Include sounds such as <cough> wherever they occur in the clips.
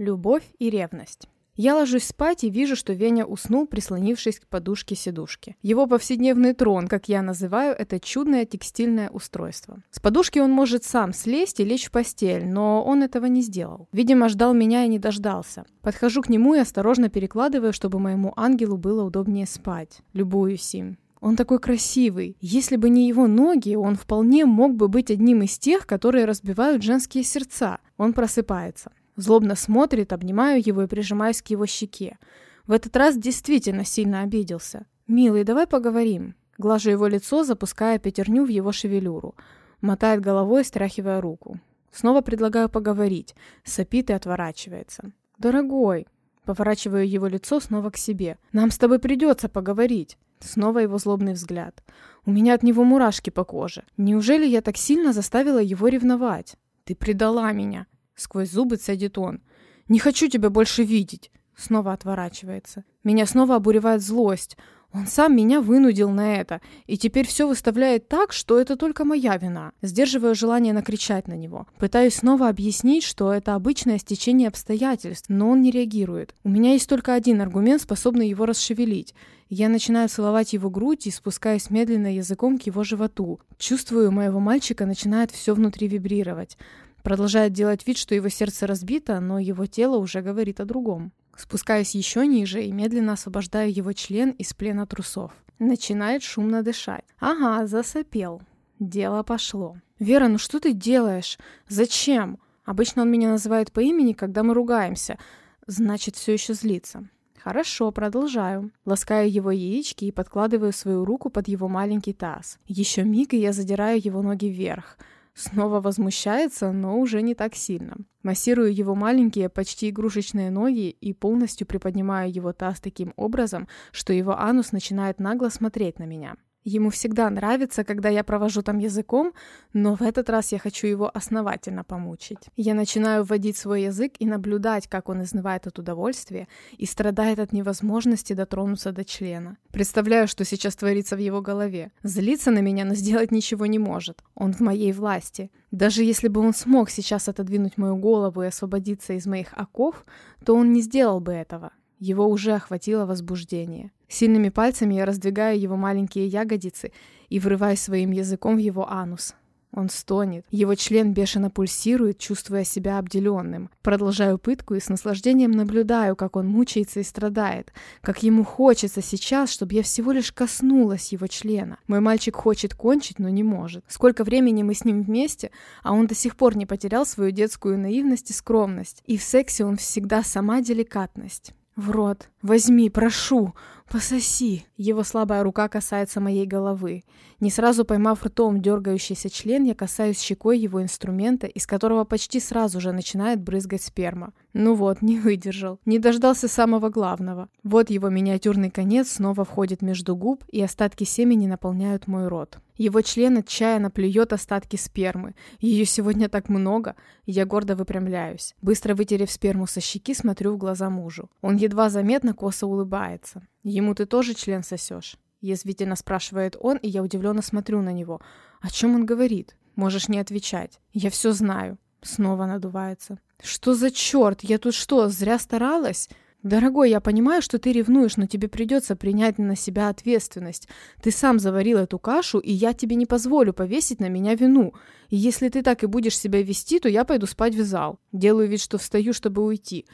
Любовь и ревность. Я ложусь спать и вижу, что Веня уснул, прислонившись к подушке-сидушке. Его повседневный трон, как я называю, это чудное текстильное устройство. С подушки он может сам слезть и лечь в постель, но он этого не сделал. Видимо, ждал меня и не дождался. Подхожу к нему и осторожно перекладываю, чтобы моему ангелу было удобнее спать. Любуюсь им. Он такой красивый. Если бы не его ноги, он вполне мог бы быть одним из тех, которые разбивают женские сердца. Он просыпается. Злобно смотрит, обнимаю его и прижимаюсь к его щеке. В этот раз действительно сильно обиделся. «Милый, давай поговорим». Глажу его лицо, запуская пятерню в его шевелюру. Мотает головой, стряхивая руку. Снова предлагаю поговорить. Сопит и отворачивается. «Дорогой!» Поворачиваю его лицо снова к себе. «Нам с тобой придется поговорить!» Снова его злобный взгляд. У меня от него мурашки по коже. Неужели я так сильно заставила его ревновать? «Ты предала меня!» Сквозь зубы цедит он. «Не хочу тебя больше видеть!» Снова отворачивается. Меня снова обуревает злость. Он сам меня вынудил на это, и теперь все выставляет так, что это только моя вина. Сдерживаю желание накричать на него. Пытаюсь снова объяснить, что это обычное стечение обстоятельств, но он не реагирует. У меня есть только один аргумент, способный его расшевелить. Я начинаю целовать его грудь и спускаюсь медленно языком к его животу. Чувствую, моего мальчика начинает все внутри вибрировать. Продолжает делать вид, что его сердце разбито, но его тело уже говорит о другом. Спускаюсь еще ниже и медленно освобождаю его член из плена трусов. Начинает шумно дышать. Ага, засопел. Дело пошло. «Вера, ну что ты делаешь? Зачем?» Обычно он меня называет по имени, когда мы ругаемся. Значит, все еще злится. Хорошо, продолжаю. Ласкаю его яички и подкладываю свою руку под его маленький таз. Еще миг, и я задираю его ноги вверх. Снова возмущается, но уже не так сильно. Массирую его маленькие, почти игрушечные ноги и полностью приподнимаю его таз таким образом, что его анус начинает нагло смотреть на меня. Ему всегда нравится, когда я провожу там языком, но в этот раз я хочу его основательно помучить. Я начинаю вводить свой язык и наблюдать, как он изнывает от удовольствия и страдает от невозможности дотронуться до члена. Представляю, что сейчас творится в его голове. Злиться на меня, но сделать ничего не может. Он в моей власти. Даже если бы он смог сейчас отодвинуть мою голову и освободиться из моих оков, то он не сделал бы этого. Его уже охватило возбуждение. Сильными пальцами я раздвигаю его маленькие ягодицы и врываюсь своим языком в его анус. Он стонет. Его член бешено пульсирует, чувствуя себя обделенным. Продолжаю пытку и с наслаждением наблюдаю, как он мучается и страдает. Как ему хочется сейчас, чтобы я всего лишь коснулась его члена. Мой мальчик хочет кончить, но не может. Сколько времени мы с ним вместе, а он до сих пор не потерял свою детскую наивность и скромность. И в сексе он всегда сама деликатность. В рот. Возьми, прошу. «Пососи!» Его слабая рука касается моей головы. Не сразу поймав ртом дергающийся член, я касаюсь щекой его инструмента, из которого почти сразу же начинает брызгать сперма. Ну вот, не выдержал. Не дождался самого главного. Вот его миниатюрный конец снова входит между губ, и остатки семени наполняют мой рот. Его член отчаянно плюет остатки спермы. Ее сегодня так много. Я гордо выпрямляюсь. Быстро вытерев сперму со щеки, смотрю в глаза мужу. Он едва заметно косо улыбается. «Ему ты тоже член сосешь?» Язвительно спрашивает он, и я удивленно смотрю на него. «О чем он говорит? Можешь не отвечать. Я все знаю». Снова надувается. «Что за черт? Я тут что, зря старалась?» «Дорогой, я понимаю, что ты ревнуешь, но тебе придется принять на себя ответственность. Ты сам заварил эту кашу, и я тебе не позволю повесить на меня вину. И если ты так и будешь себя вести, то я пойду спать в зал. Делаю вид, что встаю, чтобы уйти.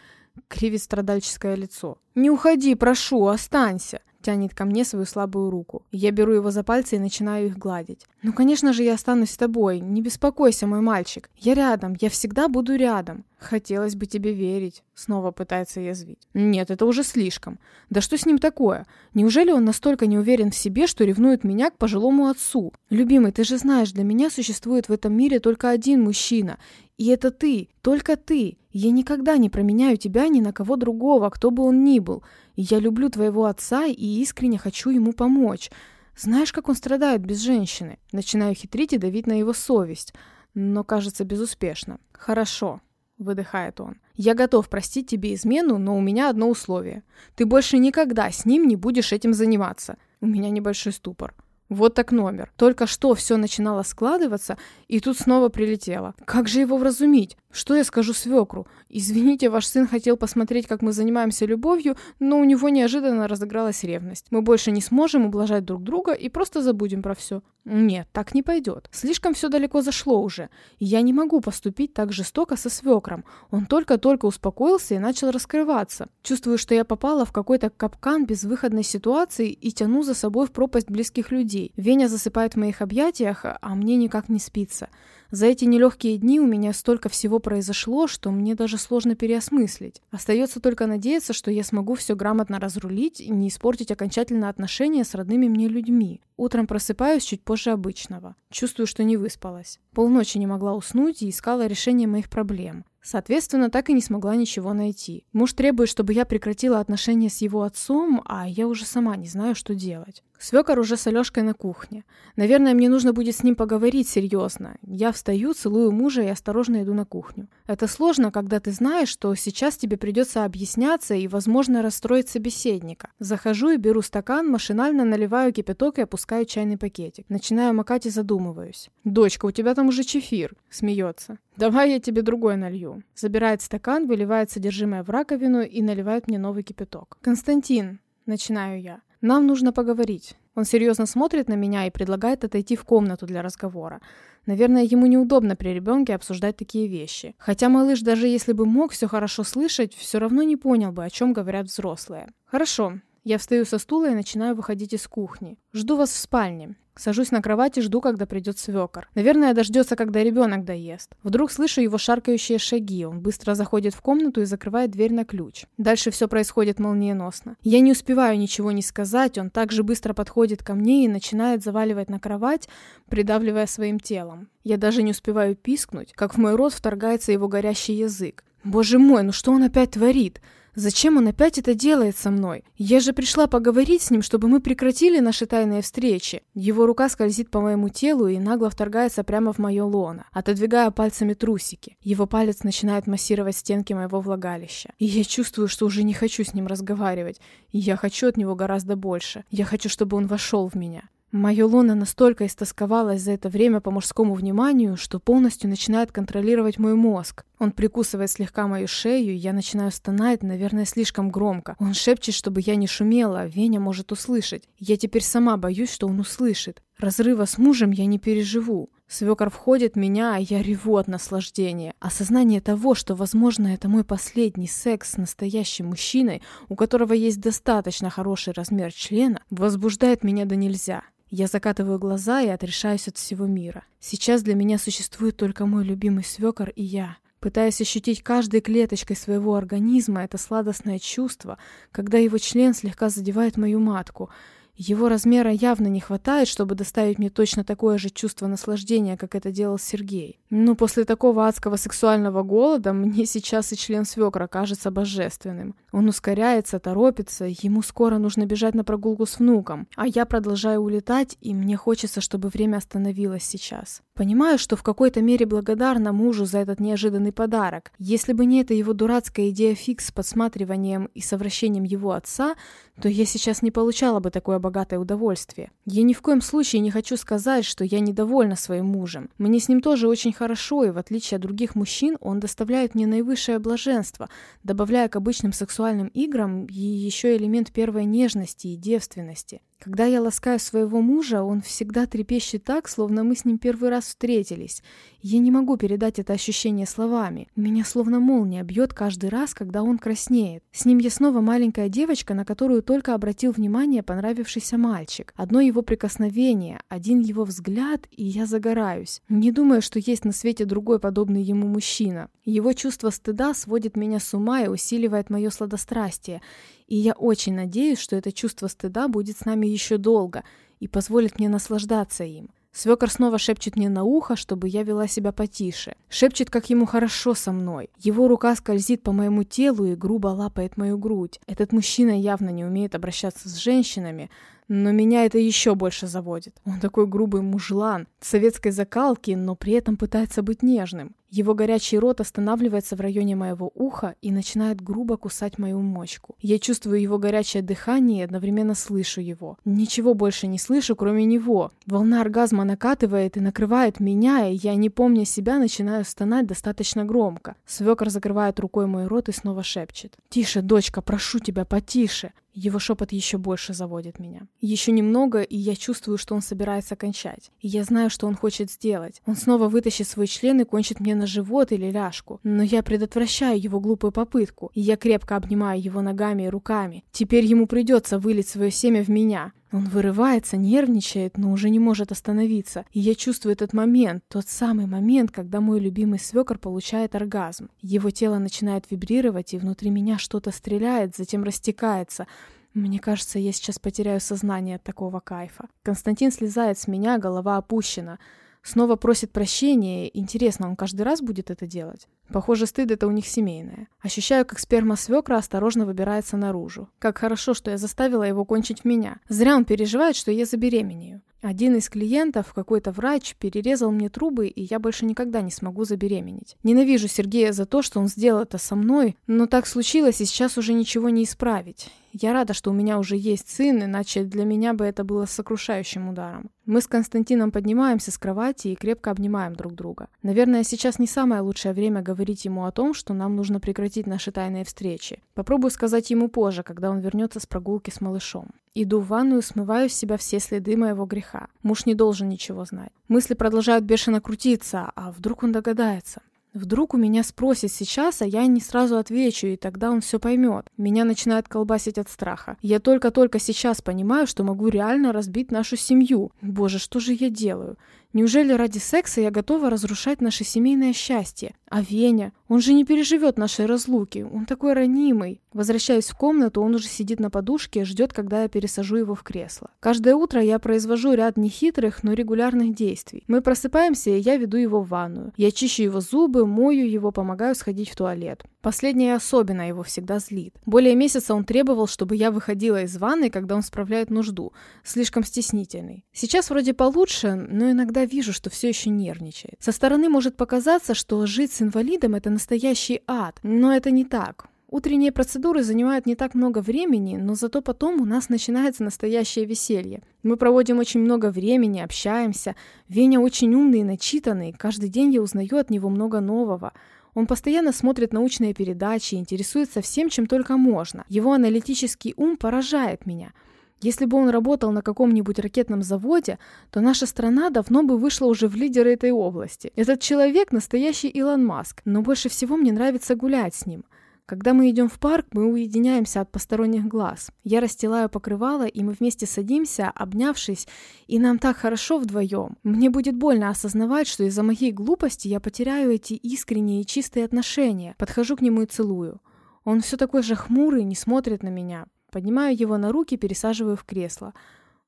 Кривит страдальческое лицо. «Не уходи, прошу, останься!» Тянет ко мне свою слабую руку. Я беру его за пальцы и начинаю их гладить. «Ну, конечно же, я останусь с тобой. Не беспокойся, мой мальчик. Я рядом, я всегда буду рядом». «Хотелось бы тебе верить», — снова пытается язвить. «Нет, это уже слишком. Да что с ним такое? Неужели он настолько не уверен в себе, что ревнует меня к пожилому отцу? Любимый, ты же знаешь, для меня существует в этом мире только один мужчина, и это ты, только ты. Я никогда не променяю тебя ни на кого другого, кто бы он ни был. Я люблю твоего отца и искренне хочу ему помочь. Знаешь, как он страдает без женщины? Начинаю хитрить и давить на его совесть, но, кажется, безуспешно. Хорошо, выдыхает он. Я готов простить тебе измену, но у меня одно условие. Ты больше никогда с ним не будешь этим заниматься. У меня небольшой ступор. Вот так номер. Только что все начинало складываться, и тут снова прилетело. Как же его вразумить? Что я скажу свекру? Извините, ваш сын хотел посмотреть, как мы занимаемся любовью, но у него неожиданно разыгралась ревность. Мы больше не сможем ублажать друг друга и просто забудем про все. Нет, так не пойдет. Слишком все далеко зашло уже. Я не могу поступить так жестоко со свекром. Он только-только успокоился и начал раскрываться. Чувствую, что я попала в какой-то капкан безвыходной ситуации и тяну за собой в пропасть близких людей. Веня засыпает в моих объятиях, а мне никак не спится. За эти нелегкие дни у меня столько всего произошло, что мне даже сложно переосмыслить. Остается только надеяться, что я смогу все грамотно разрулить и не испортить окончательно отношения с родными мне людьми. Утром просыпаюсь чуть позже обычного. Чувствую, что не выспалась. Полночи не могла уснуть и искала решение моих проблем. Соответственно, так и не смогла ничего найти. Муж требует, чтобы я прекратила отношения с его отцом, а я уже сама не знаю, что делать. Свекор уже с Алешкой на кухне. Наверное, мне нужно будет с ним поговорить серьезно. Я встаю, целую мужа и осторожно иду на кухню. Это сложно, когда ты знаешь, что сейчас тебе придется объясняться и, возможно, расстроить собеседника. Захожу и беру стакан, машинально наливаю кипяток и опускаю чайный пакетик. Начинаю макать и задумываюсь. «Дочка, у тебя там уже чефир», — смеется. «Давай я тебе другой налью». Забирает стакан, выливает содержимое в раковину и наливает мне новый кипяток. «Константин», — начинаю я, — «нам нужно поговорить». Он серьезно смотрит на меня и предлагает отойти в комнату для разговора. Наверное, ему неудобно при ребенке обсуждать такие вещи. Хотя малыш, даже если бы мог все хорошо слышать, все равно не понял бы, о чем говорят взрослые. «Хорошо». Я встаю со стула и начинаю выходить из кухни. Жду вас в спальне. Сажусь на кровать и жду, когда придет свекор. Наверное, дождется, когда ребенок доест. Вдруг слышу его шаркающие шаги. Он быстро заходит в комнату и закрывает дверь на ключ. Дальше все происходит молниеносно. Я не успеваю ничего не сказать. Он также быстро подходит ко мне и начинает заваливать на кровать, придавливая своим телом. Я даже не успеваю пискнуть, как в мой рот вторгается его горящий язык. Боже мой, ну что он опять творит? Зачем он опять это делает со мной? Я же пришла поговорить с ним, чтобы мы прекратили наши тайные встречи. Его рука скользит по моему телу и нагло вторгается прямо в мое лоно, отодвигая пальцами трусики. Его палец начинает массировать стенки моего влагалища. И я чувствую, что уже не хочу с ним разговаривать. Я хочу от него гораздо больше. Я хочу, чтобы он вошел в меня. Мое лоно настолько истосковалось за это время по мужскому вниманию, что полностью начинает контролировать мой мозг. Он прикусывает слегка мою шею, я начинаю стонать, наверное, слишком громко. Он шепчет, чтобы я не шумела, а Веня может услышать. Я теперь сама боюсь, что он услышит. Разрыва с мужем я не переживу. Свекор входит в меня, а я реву от наслаждения. Осознание того, что, возможно, это мой последний секс с настоящим мужчиной, у которого есть достаточно хороший размер члена, возбуждает меня до нельзя. Я закатываю глаза и отрешаюсь от всего мира. Сейчас для меня существует только мой любимый свекор и я. Пытаясь ощутить каждой клеточкой своего организма это сладостное чувство, когда его член слегка задевает мою матку — его размера явно не хватает, чтобы доставить мне точно такое же чувство наслаждения, как это делал Сергей. Но после такого адского сексуального голода мне сейчас и член свекра кажется божественным. Он ускоряется, торопится, ему скоро нужно бежать на прогулку с внуком, а я продолжаю улетать, и мне хочется, чтобы время остановилось сейчас. Понимаю, что в какой-то мере благодарна мужу за этот неожиданный подарок. Если бы не эта его дурацкая идея фикс с подсматриванием и совращением его отца, то я сейчас не получала бы такое богатое удовольствие. Я ни в коем случае не хочу сказать, что я недовольна своим мужем. Мне с ним тоже очень хорошо, и в отличие от других мужчин, он доставляет мне наивысшее блаженство, добавляя к обычным сексуальным играм еще элемент первой нежности и девственности. Когда я ласкаю своего мужа, он всегда трепещет так, словно мы с ним первый раз встретились. Я не могу передать это ощущение словами. Меня словно молния бьет каждый раз, когда он краснеет. С ним я снова маленькая девочка, на которую только обратил внимание понравившийся мальчик. Одно его прикосновение, один его взгляд, и я загораюсь. Не думаю, что есть на свете другой подобный ему мужчина. Его чувство стыда сводит меня с ума и усиливает мое сладострастие. И я очень надеюсь, что это чувство стыда будет с нами еще долго и позволит мне наслаждаться им. Свекор снова шепчет мне на ухо, чтобы я вела себя потише. Шепчет, как ему хорошо со мной. Его рука скользит по моему телу и грубо лапает мою грудь. Этот мужчина явно не умеет обращаться с женщинами, Но меня это еще больше заводит. Он такой грубый мужлан, советской закалки, но при этом пытается быть нежным. Его горячий рот останавливается в районе моего уха и начинает грубо кусать мою мочку. Я чувствую его горячее дыхание и одновременно слышу его. Ничего больше не слышу, кроме него. Волна оргазма накатывает и накрывает меня, и я, не помня себя, начинаю стонать достаточно громко. Свекор закрывает рукой мой рот и снова шепчет. «Тише, дочка, прошу тебя, потише!» Его шепот еще больше заводит меня. Еще немного, и я чувствую, что он собирается кончать. И я знаю, что он хочет сделать. Он снова вытащит свой член и кончит мне на живот или ляжку. Но я предотвращаю его глупую попытку. И я крепко обнимаю его ногами и руками. Теперь ему придется вылить свое семя в меня. Он вырывается, нервничает, но уже не может остановиться. И я чувствую этот момент, тот самый момент, когда мой любимый свекор получает оргазм. Его тело начинает вибрировать, и внутри меня что-то стреляет, затем растекается. Мне кажется, я сейчас потеряю сознание от такого кайфа. Константин слезает с меня, голова опущена. Снова просит прощения. Интересно, он каждый раз будет это делать? Похоже, стыд это у них семейное. Ощущаю, как сперма свекра осторожно выбирается наружу. Как хорошо, что я заставила его кончить в меня. Зря он переживает, что я забеременею. Один из клиентов, какой-то врач, перерезал мне трубы, и я больше никогда не смогу забеременеть. Ненавижу Сергея за то, что он сделал это со мной, но так случилось, и сейчас уже ничего не исправить. Я рада, что у меня уже есть сын, иначе для меня бы это было сокрушающим ударом. Мы с Константином поднимаемся с кровати и крепко обнимаем друг друга. Наверное, сейчас не самое лучшее время говорить ему о том, что нам нужно прекратить наши тайные встречи. Попробую сказать ему позже, когда он вернется с прогулки с малышом. Иду в ванную, смываю с себя все следы моего греха. Муж не должен ничего знать. Мысли продолжают бешено крутиться, а вдруг он догадается? Вдруг у меня спросит сейчас, а я не сразу отвечу, и тогда он все поймет. Меня начинает колбасить от страха. Я только-только сейчас понимаю, что могу реально разбить нашу семью. Боже, что же я делаю? Неужели ради секса я готова разрушать наше семейное счастье? А Веня? Он же не переживет нашей разлуки. Он такой ранимый. Возвращаюсь в комнату, он уже сидит на подушке и ждет, когда я пересажу его в кресло. Каждое утро я произвожу ряд нехитрых, но регулярных действий. Мы просыпаемся, и я веду его в ванную. Я чищу его зубы, мою его, помогаю сходить в туалет. Последнее особенно его всегда злит. Более месяца он требовал, чтобы я выходила из ванной, когда он справляет нужду. Слишком стеснительный. Сейчас вроде получше, но иногда вижу, что все еще нервничает. Со стороны может показаться, что жить с инвалидом – это настоящий ад, но это не так. Утренние процедуры занимают не так много времени, но зато потом у нас начинается настоящее веселье. Мы проводим очень много времени, общаемся. Веня очень умный и начитанный, каждый день я узнаю от него много нового. Он постоянно смотрит научные передачи, интересуется всем, чем только можно. Его аналитический ум поражает меня – если бы он работал на каком-нибудь ракетном заводе, то наша страна давно бы вышла уже в лидеры этой области. Этот человек настоящий Илон Маск, но больше всего мне нравится гулять с ним. Когда мы идем в парк, мы уединяемся от посторонних глаз. Я расстилаю покрывало, и мы вместе садимся, обнявшись, и нам так хорошо вдвоем. Мне будет больно осознавать, что из-за моей глупости я потеряю эти искренние и чистые отношения. Подхожу к нему и целую. Он все такой же хмурый, не смотрит на меня. Поднимаю его на руки, пересаживаю в кресло.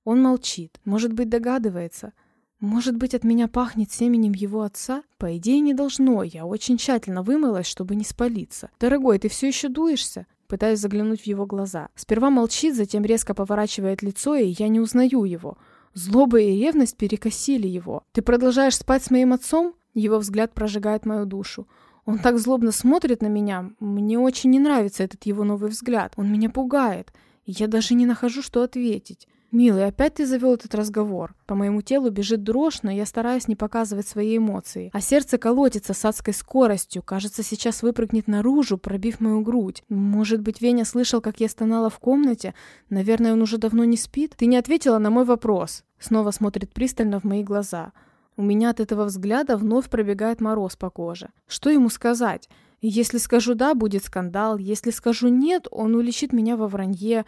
Он молчит. Может быть, догадывается. Может быть, от меня пахнет семенем его отца? По идее, не должно. Я очень тщательно вымылась, чтобы не спалиться. Дорогой, ты все еще дуешься? Пытаюсь заглянуть в его глаза. Сперва молчит, затем резко поворачивает лицо, и я не узнаю его. Злоба и ревность перекосили его. Ты продолжаешь спать с моим отцом? Его взгляд прожигает мою душу. Он так злобно смотрит на меня. Мне очень не нравится этот его новый взгляд. Он меня пугает. Я даже не нахожу, что ответить. «Милый, опять ты завел этот разговор?» По моему телу бежит дрожь, но я стараюсь не показывать свои эмоции. А сердце колотится с адской скоростью. Кажется, сейчас выпрыгнет наружу, пробив мою грудь. Может быть, Веня слышал, как я стонала в комнате? Наверное, он уже давно не спит? Ты не ответила на мой вопрос. Снова смотрит пристально в мои глаза. У меня от этого взгляда вновь пробегает мороз по коже. Что ему сказать? Если скажу «да», будет скандал. Если скажу «нет», он уличит меня во вранье.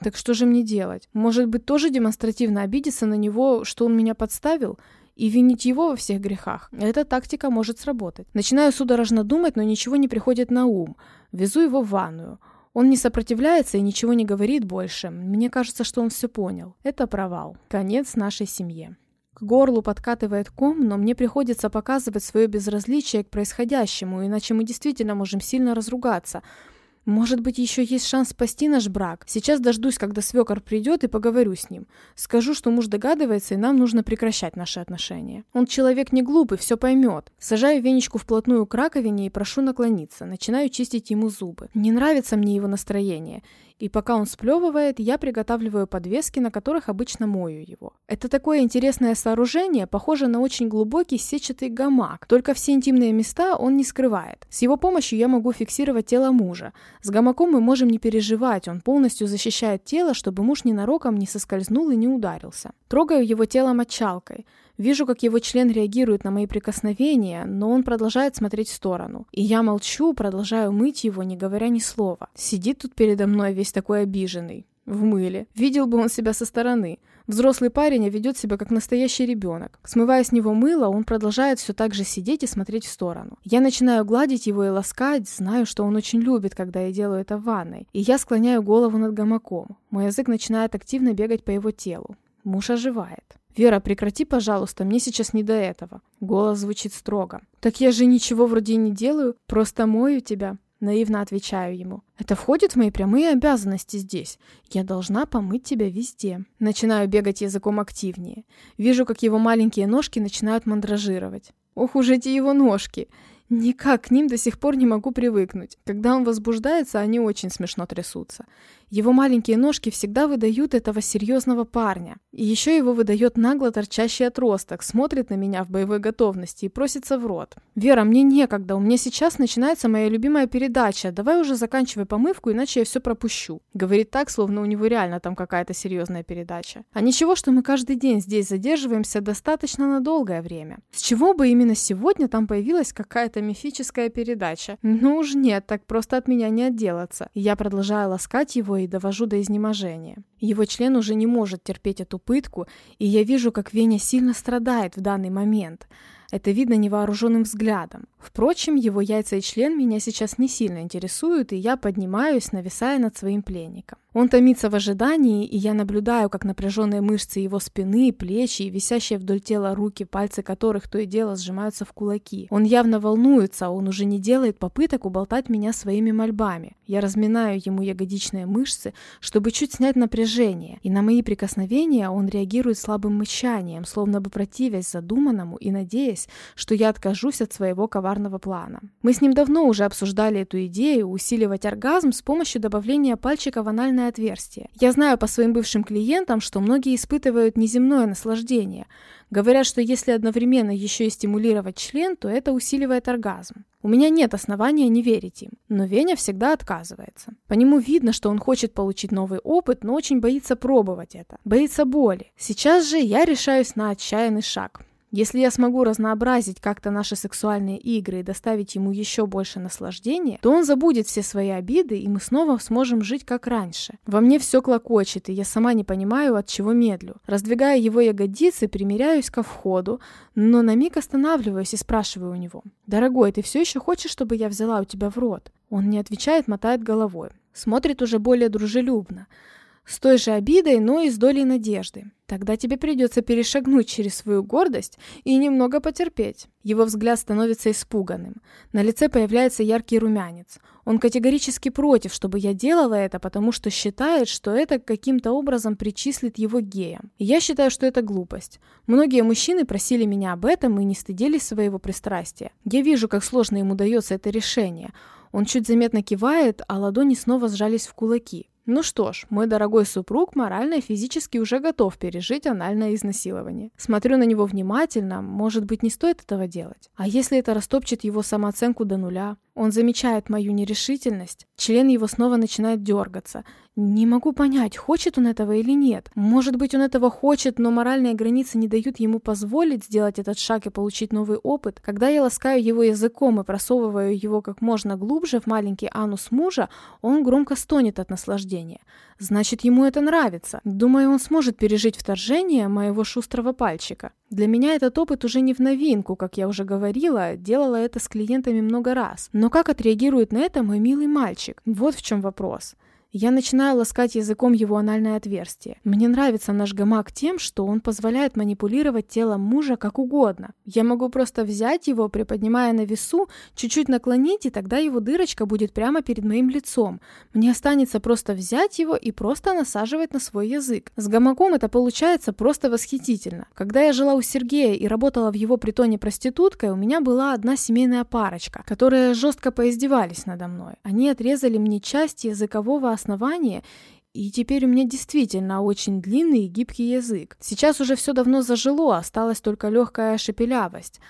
Так что же мне делать? Может быть, тоже демонстративно обидеться на него, что он меня подставил? И винить его во всех грехах. Эта тактика может сработать. Начинаю судорожно думать, но ничего не приходит на ум. Везу его в ванную. Он не сопротивляется и ничего не говорит больше. Мне кажется, что он все понял. Это провал. Конец нашей семье. К горлу подкатывает ком, но мне приходится показывать свое безразличие к происходящему, иначе мы действительно можем сильно разругаться. Может быть, еще есть шанс спасти наш брак? Сейчас дождусь, когда свекор придет и поговорю с ним. Скажу, что муж догадывается, и нам нужно прекращать наши отношения. Он человек не глупый, все поймет. Сажаю Венечку вплотную к раковине и прошу наклониться. Начинаю чистить ему зубы. Не нравится мне его настроение. И пока он сплевывает, я приготавливаю подвески, на которых обычно мою его. Это такое интересное сооружение, похоже на очень глубокий сетчатый гамак, только все интимные места он не скрывает. С его помощью я могу фиксировать тело мужа. С гамаком мы можем не переживать, он полностью защищает тело, чтобы муж ненароком не соскользнул и не ударился. Трогаю его тело мочалкой. Вижу, как его член реагирует на мои прикосновения, но он продолжает смотреть в сторону. И я молчу, продолжаю мыть его, не говоря ни слова. Сидит тут передо мной весь такой обиженный. В мыле. Видел бы он себя со стороны. Взрослый парень ведет себя как настоящий ребенок. Смывая с него мыло, он продолжает все так же сидеть и смотреть в сторону. Я начинаю гладить его и ласкать, знаю, что он очень любит, когда я делаю это в ванной. И я склоняю голову над гамаком. Мой язык начинает активно бегать по его телу. Муж оживает. «Вера, прекрати, пожалуйста, мне сейчас не до этого». Голос звучит строго. «Так я же ничего вроде не делаю, просто мою тебя». Наивно отвечаю ему. «Это входит в мои прямые обязанности здесь. Я должна помыть тебя везде». Начинаю бегать языком активнее. Вижу, как его маленькие ножки начинают мандражировать. Ох уж эти его ножки! Никак к ним до сих пор не могу привыкнуть. Когда он возбуждается, они очень смешно трясутся. Его маленькие ножки всегда выдают этого серьезного парня. И еще его выдает нагло торчащий отросток, смотрит на меня в боевой готовности и просится в рот. «Вера, мне некогда, у меня сейчас начинается моя любимая передача, давай уже заканчивай помывку, иначе я все пропущу». Говорит так, словно у него реально там какая-то серьезная передача. А ничего, что мы каждый день здесь задерживаемся достаточно на долгое время. С чего бы именно сегодня там появилась какая-то мифическая передача? Ну уж нет, так просто от меня не отделаться. Я продолжаю ласкать его и довожу до изнеможения. Его член уже не может терпеть эту пытку, и я вижу, как Веня сильно страдает в данный момент. Это видно невооруженным взглядом. Впрочем, его яйца и член меня сейчас не сильно интересуют, и я поднимаюсь, нависая над своим пленником. Он томится в ожидании, и я наблюдаю, как напряженные мышцы его спины, плечи и висящие вдоль тела руки, пальцы которых то и дело сжимаются в кулаки. Он явно волнуется, он уже не делает попыток уболтать меня своими мольбами. Я разминаю ему ягодичные мышцы, чтобы чуть снять напряжение, и на мои прикосновения он реагирует слабым мычанием, словно бы противясь задуманному и надеясь, что я откажусь от своего коварного плана. Мы с ним давно уже обсуждали эту идею усиливать оргазм с помощью добавления пальчика в анальное анальное отверстие. Я знаю по своим бывшим клиентам, что многие испытывают неземное наслаждение. Говорят, что если одновременно еще и стимулировать член, то это усиливает оргазм. У меня нет основания не верить им, но Веня всегда отказывается. По нему видно, что он хочет получить новый опыт, но очень боится пробовать это. Боится боли. Сейчас же я решаюсь на отчаянный шаг. Если я смогу разнообразить как-то наши сексуальные игры и доставить ему еще больше наслаждения, то он забудет все свои обиды, и мы снова сможем жить как раньше. Во мне все клокочет, и я сама не понимаю, от чего медлю. Раздвигая его ягодицы, примеряюсь ко входу, но на миг останавливаюсь и спрашиваю у него. «Дорогой, ты все еще хочешь, чтобы я взяла у тебя в рот?» Он не отвечает, мотает головой. Смотрит уже более дружелюбно. С той же обидой, но и с долей надежды. Тогда тебе придется перешагнуть через свою гордость и немного потерпеть. Его взгляд становится испуганным. На лице появляется яркий румянец. Он категорически против, чтобы я делала это, потому что считает, что это каким-то образом причислит его геям. Я считаю, что это глупость. Многие мужчины просили меня об этом и не стыдились своего пристрастия. Я вижу, как сложно ему дается это решение. Он чуть заметно кивает, а ладони снова сжались в кулаки. Ну что ж, мой дорогой супруг морально и физически уже готов пережить анальное изнасилование. Смотрю на него внимательно, может быть, не стоит этого делать. А если это растопчет его самооценку до нуля? Он замечает мою нерешительность, член его снова начинает дергаться. Не могу понять, хочет он этого или нет. Может быть, он этого хочет, но моральные границы не дают ему позволить сделать этот шаг и получить новый опыт. Когда я ласкаю его языком и просовываю его как можно глубже в маленький анус мужа, он громко стонет от наслаждения. Значит, ему это нравится. Думаю, он сможет пережить вторжение моего шустрого пальчика. Для меня этот опыт уже не в новинку, как я уже говорила, делала это с клиентами много раз. Но как отреагирует на это мой милый мальчик? Вот в чем вопрос. Я начинаю ласкать языком его анальное отверстие. Мне нравится наш гамак тем, что он позволяет манипулировать телом мужа как угодно. Я могу просто взять его, приподнимая на весу, чуть-чуть наклонить, и тогда его дырочка будет прямо перед моим лицом. Мне останется просто взять его и просто насаживать на свой язык. С гамаком это получается просто восхитительно. Когда я жила у Сергея и работала в его притоне проституткой, у меня была одна семейная парочка, которые жестко поиздевались надо мной. Они отрезали мне часть языкового основания и теперь у меня действительно очень длинный и гибкий язык. Сейчас уже все давно зажило, осталась только легкая шепелявость.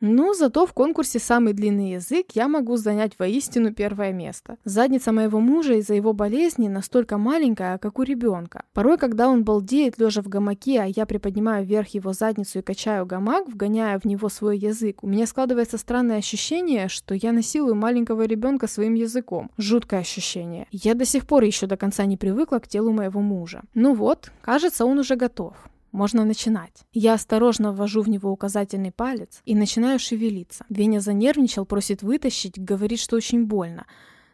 Но зато в конкурсе «Самый длинный язык» я могу занять воистину первое место. Задница моего мужа из-за его болезни настолько маленькая, как у ребенка. Порой, когда он балдеет, лежа в гамаке, а я приподнимаю вверх его задницу и качаю гамак, вгоняя в него свой язык, у меня складывается странное ощущение, что я насилую маленького ребенка своим языком. Жуткое ощущение. Я до сих пор еще до конца не привыкла к телу моего мужа. Ну вот, кажется, он уже готов. Можно начинать. Я осторожно ввожу в него указательный палец и начинаю шевелиться. Веня занервничал, просит вытащить, говорит, что очень больно.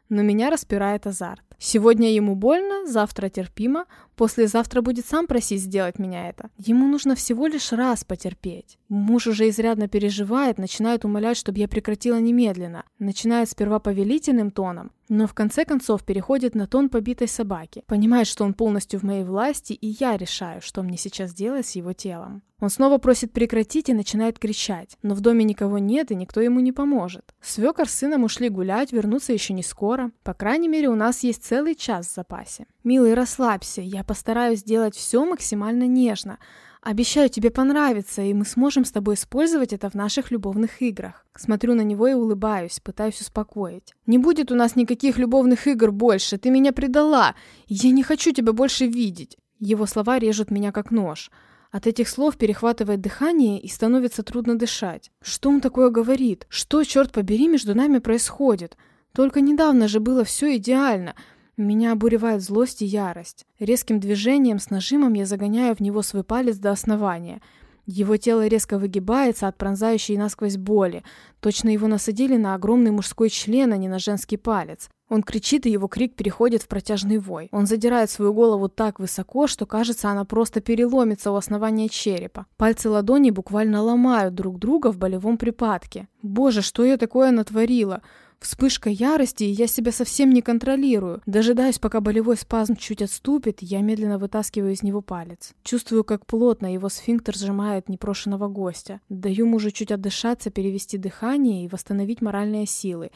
Но меня распирает азарт. Сегодня ему больно, завтра терпимо, послезавтра будет сам просить сделать меня это. Ему нужно всего лишь раз потерпеть. Муж уже изрядно переживает, начинает умолять, чтобы я прекратила немедленно. Начинает сперва повелительным тоном, но в конце концов переходит на тон побитой собаки. Понимает, что он полностью в моей власти, и я решаю, что мне сейчас делать с его телом. Он снова просит прекратить и начинает кричать, но в доме никого нет и никто ему не поможет. Свекор с сыном ушли гулять, вернуться еще не скоро. По крайней мере, у нас есть целый час в запасе. «Милый, расслабься, я постараюсь сделать все максимально нежно. Обещаю, тебе понравится, и мы сможем с тобой использовать это в наших любовных играх». Смотрю на него и улыбаюсь, пытаюсь успокоить. «Не будет у нас никаких любовных игр больше, ты меня предала, я не хочу тебя больше видеть». Его слова режут меня как нож. От этих слов перехватывает дыхание и становится трудно дышать. Что он такое говорит? Что, черт побери, между нами происходит? Только недавно же было все идеально — меня обуревает злость и ярость. Резким движением с нажимом я загоняю в него свой палец до основания. Его тело резко выгибается от пронзающей насквозь боли. Точно его насадили на огромный мужской член, а не на женский палец. Он кричит, и его крик переходит в протяжный вой. Он задирает свою голову так высоко, что кажется, она просто переломится у основания черепа. Пальцы ладони буквально ломают друг друга в болевом припадке. Боже, что я такое натворила? Вспышка ярости, и я себя совсем не контролирую. Дожидаюсь, пока болевой спазм чуть отступит, я медленно вытаскиваю из него палец. Чувствую, как плотно его сфинктер сжимает непрошенного гостя. Даю мужу чуть отдышаться, перевести дыхание и восстановить моральные силы.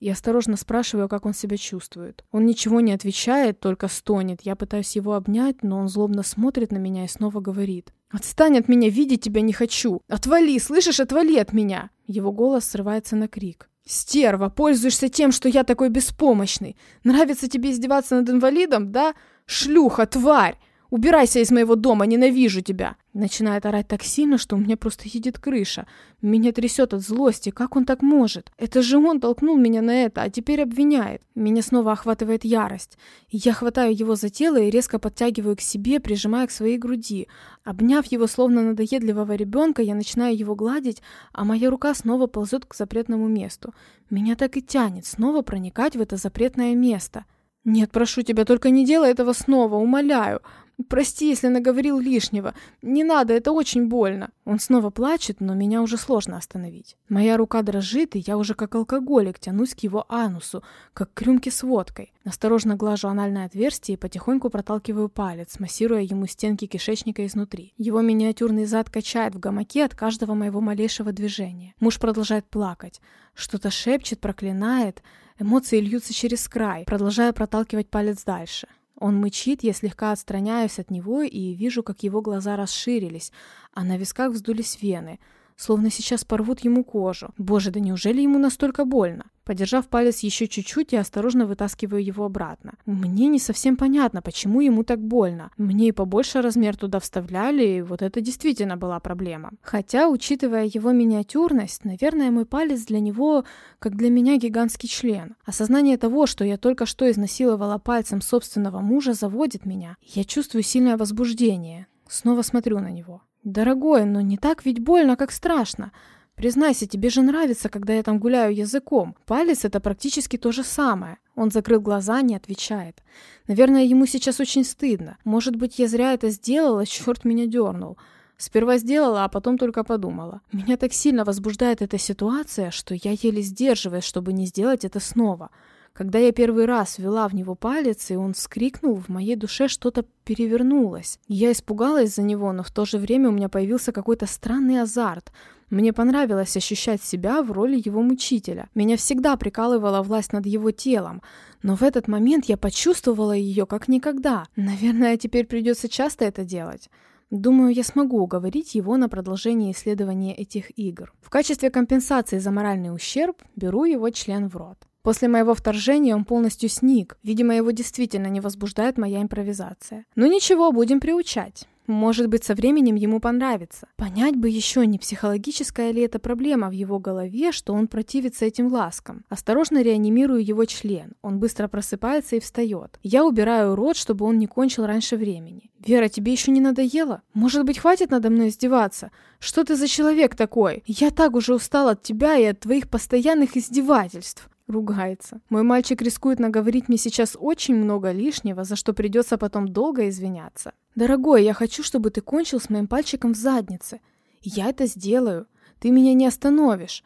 Я осторожно спрашиваю, как он себя чувствует. Он ничего не отвечает, только стонет. Я пытаюсь его обнять, но он злобно смотрит на меня и снова говорит. «Отстань от меня, видеть тебя не хочу! Отвали, слышишь, отвали от меня!» Его голос срывается на крик. «Стерва, пользуешься тем, что я такой беспомощный. Нравится тебе издеваться над инвалидом, да? Шлюха, тварь! Убирайся из моего дома, ненавижу тебя!» Начинает орать так сильно, что у меня просто едет крыша. Меня трясет от злости. Как он так может? Это же он толкнул меня на это, а теперь обвиняет. Меня снова охватывает ярость. Я хватаю его за тело и резко подтягиваю к себе, прижимая к своей груди. Обняв его словно надоедливого ребенка, я начинаю его гладить, а моя рука снова ползет к запретному месту. Меня так и тянет снова проникать в это запретное место. «Нет, прошу тебя, только не делай этого снова, умоляю. Прости, если наговорил лишнего. Не надо, это очень больно. Он снова плачет, но меня уже сложно остановить. Моя рука дрожит, и я уже как алкоголик тянусь к его анусу, как к рюмке с водкой. Осторожно глажу анальное отверстие и потихоньку проталкиваю палец, массируя ему стенки кишечника изнутри. Его миниатюрный зад качает в гамаке от каждого моего малейшего движения. Муж продолжает плакать. Что-то шепчет, проклинает. Эмоции льются через край, продолжая проталкивать палец дальше. Он мычит, я слегка отстраняюсь от него и вижу, как его глаза расширились, а на висках вздулись вены — словно сейчас порвут ему кожу. Боже, да неужели ему настолько больно? Подержав палец еще чуть-чуть, я осторожно вытаскиваю его обратно. Мне не совсем понятно, почему ему так больно. Мне и побольше размер туда вставляли, и вот это действительно была проблема. Хотя, учитывая его миниатюрность, наверное, мой палец для него, как для меня, гигантский член. Осознание того, что я только что изнасиловала пальцем собственного мужа, заводит меня. Я чувствую сильное возбуждение. Снова смотрю на него. «Дорогой, но не так ведь больно, как страшно. Признайся, тебе же нравится, когда я там гуляю языком. Палец — это практически то же самое. Он закрыл глаза, не отвечает. Наверное, ему сейчас очень стыдно. Может быть, я зря это сделала, <laughs> черт меня дернул. Сперва сделала, а потом только подумала. Меня так сильно возбуждает эта ситуация, что я еле сдерживаюсь, чтобы не сделать это снова. Когда я первый раз ввела в него палец, и он вскрикнул, в моей душе что-то перевернулось. Я испугалась за него, но в то же время у меня появился какой-то странный азарт. Мне понравилось ощущать себя в роли его мучителя. Меня всегда прикалывала власть над его телом, но в этот момент я почувствовала ее как никогда. Наверное, теперь придется часто это делать. Думаю, я смогу уговорить его на продолжение исследования этих игр. В качестве компенсации за моральный ущерб беру его член в рот. После моего вторжения он полностью сник. Видимо, его действительно не возбуждает моя импровизация. Ну ничего, будем приучать. Может быть, со временем ему понравится. Понять бы еще, не психологическая ли это проблема в его голове, что он противится этим ласкам. Осторожно реанимирую его член. Он быстро просыпается и встает. Я убираю рот, чтобы он не кончил раньше времени. «Вера, тебе еще не надоело? Может быть, хватит надо мной издеваться? Что ты за человек такой? Я так уже устал от тебя и от твоих постоянных издевательств». Ругается. Мой мальчик рискует наговорить мне сейчас очень много лишнего, за что придется потом долго извиняться. Дорогой, я хочу, чтобы ты кончил с моим пальчиком в заднице. Я это сделаю. Ты меня не остановишь.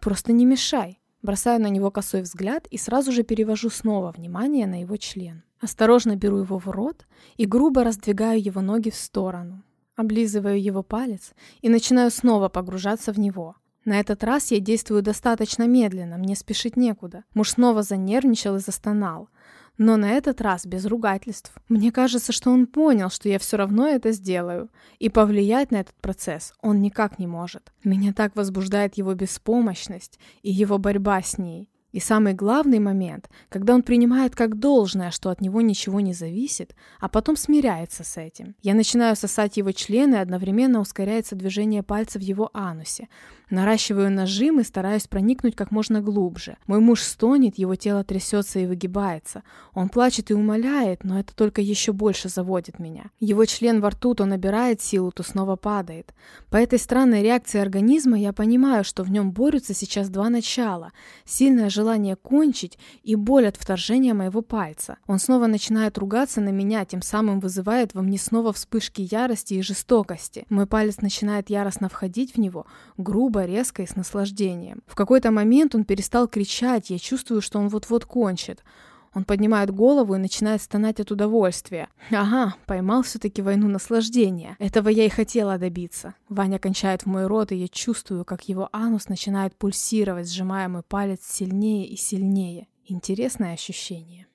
Просто не мешай. Бросаю на него косой взгляд и сразу же перевожу снова внимание на его член. Осторожно беру его в рот и грубо раздвигаю его ноги в сторону. Облизываю его палец и начинаю снова погружаться в него. На этот раз я действую достаточно медленно, мне спешить некуда. Муж снова занервничал и застонал. Но на этот раз без ругательств. Мне кажется, что он понял, что я все равно это сделаю. И повлиять на этот процесс он никак не может. Меня так возбуждает его беспомощность и его борьба с ней. И самый главный момент, когда он принимает как должное, что от него ничего не зависит, а потом смиряется с этим. Я начинаю сосать его члены, и одновременно ускоряется движение пальца в его анусе. Наращиваю нажим и стараюсь проникнуть как можно глубже. Мой муж стонет, его тело трясется и выгибается. Он плачет и умоляет, но это только еще больше заводит меня. Его член во рту то набирает силу, то снова падает. По этой странной реакции организма я понимаю, что в нем борются сейчас два начала. Сильное желание кончить и боль от вторжения моего пальца. Он снова начинает ругаться на меня, тем самым вызывает во мне снова вспышки ярости и жестокости. Мой палец начинает яростно входить в него, грубо резко и с наслаждением. В какой-то момент он перестал кричать, я чувствую, что он вот-вот кончит. Он поднимает голову и начинает стонать от удовольствия. Ага, поймал все-таки войну наслаждения. Этого я и хотела добиться. Ваня кончает в мой рот, и я чувствую, как его анус начинает пульсировать, сжимая мой палец сильнее и сильнее. Интересное ощущение.